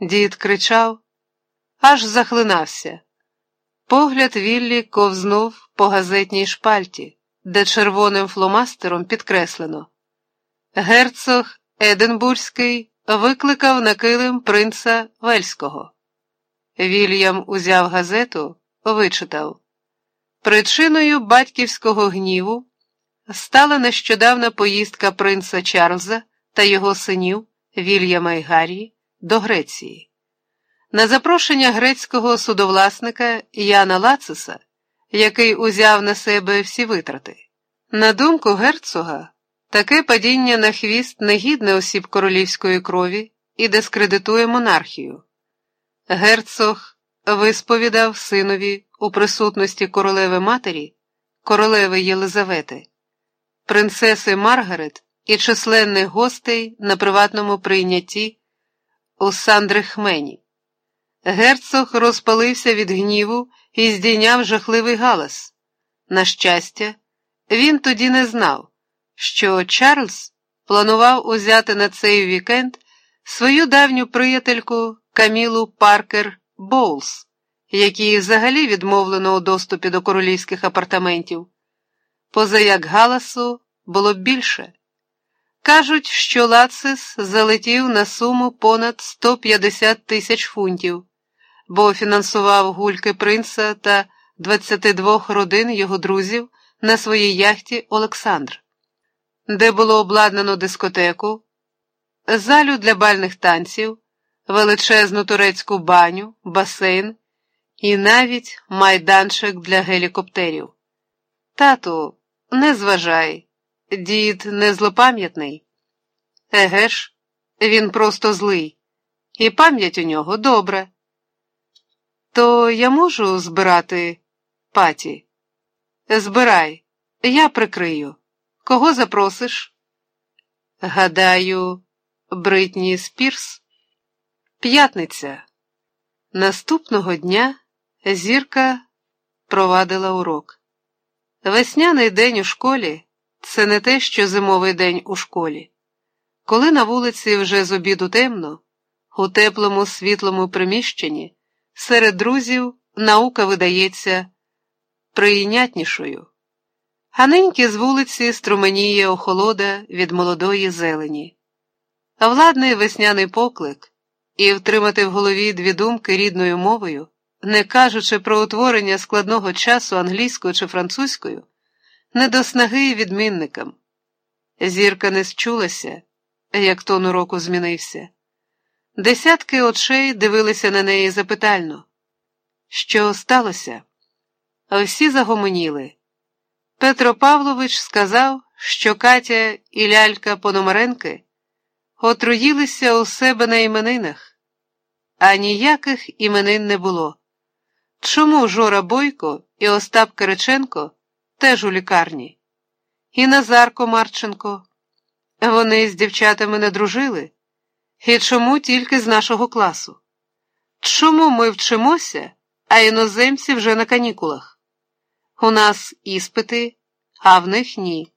Дід кричав, аж захлинався. Погляд Віллі ковзнув по газетній шпальті, де червоним фломастером підкреслено. Герцог Единбурзький викликав на килим принца Вельського. Вільям узяв газету, вичитав. Причиною батьківського гніву стала нещодавна поїздка принца Чарльза та його синів Вільяма і Гаррі до Греції. На запрошення грецького судовласника Яна Лациса, який узяв на себе всі витрати. На думку герцога, таке падіння на хвіст негідне осіб королівської крові і дискредитує монархію. Герцог висповідав синові у присутності королеви матері, королеви Єлизавети, принцеси Маргарет і численних гостей на приватному прийнятті у Сандрихмені. Герцог розпалився від гніву і здійняв жахливий галас. На щастя, він тоді не знав, що Чарльз планував узяти на цей вікенд свою давню приятельку Камілу Паркер Боулс, якій взагалі відмовлено у доступі до королівських апартаментів. Позаяк галасу було більше. Кажуть, що Лацис залетів на суму понад 150 тисяч фунтів бо фінансував гульки принца та 22 родин його друзів на своїй яхті Олександр, де було обладнано дискотеку, залю для бальних танців, величезну турецьку баню, басейн і навіть майданчик для гелікоптерів. Тату, не зважай, дід не злопам'ятний. Еге ж, він просто злий, і пам'ять у нього добра. То я можу збирати паті? Збирай, я прикрию. Кого запросиш? Гадаю, Бритні Спірс. П'ятниця. Наступного дня зірка провадила урок. Весняний день у школі це не те, що зимовий день у школі. Коли на вулиці вже з обіду темно, у теплому світлому приміщенні. Серед друзів наука видається прийнятнішою. Ганеньки з вулиці струменіє охолода від молодої зелені, владний весняний поклик і втримати в голові дві думки рідною мовою, не кажучи про утворення складного часу англійською чи французькою, не до снаги відмінникам. Зірка не счулася, як тон уроку змінився. Десятки очей дивилися на неї запитально. Що сталося? Всі загомоніли. Петро Павлович сказав, що Катя і лялька Пономаренки отруїлися у себе на іменинах, а ніяких іменин не було. Чому Жора Бойко і Остап Кириченко теж у лікарні? І Назарко Марченко? Вони з дівчатами не дружили? І чому тільки з нашого класу? Чому ми вчимося, а іноземці вже на канікулах? У нас іспити, а в них ні.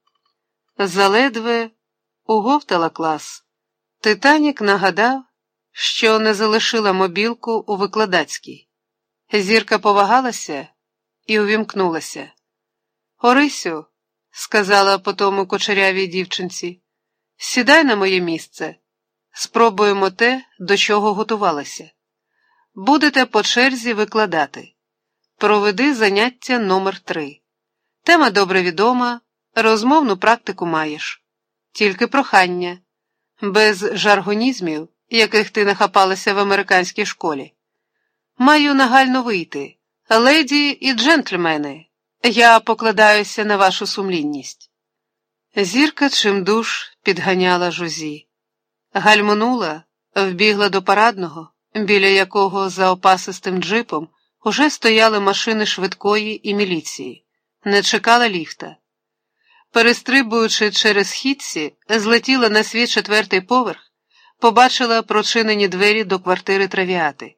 Заледве уговтала клас. Титанік нагадав, що не залишила мобілку у викладацькій. Зірка повагалася і увімкнулася. Орисю, сказала потому кочерявій дівчинці, сідай на моє місце. Спробуємо те, до чого готувалася. Будете по черзі викладати. Проведи заняття номер 3 Тема добре відома, розмовну практику маєш. Тільки прохання, без жаргонізмів, яких ти нахапалася в американській школі. Маю нагально вийти. Леді і джентльмени, я покладаюся на вашу сумлінність. Зірка чимдуж підганяла жузі. Гальмонула, вбігла до парадного, біля якого за опасистим джипом уже стояли машини швидкої і міліції, не чекала ліфта. Перестрибуючи через хідці, злетіла на свій четвертий поверх, побачила прочинені двері до квартири травіати.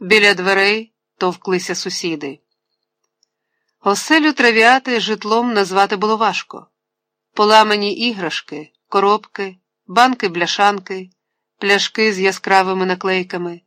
Біля дверей товклися сусіди. Оселю травіати житлом назвати було важко. Поламані іграшки, коробки банки бляшанки, пляшки з яскравими наклейками.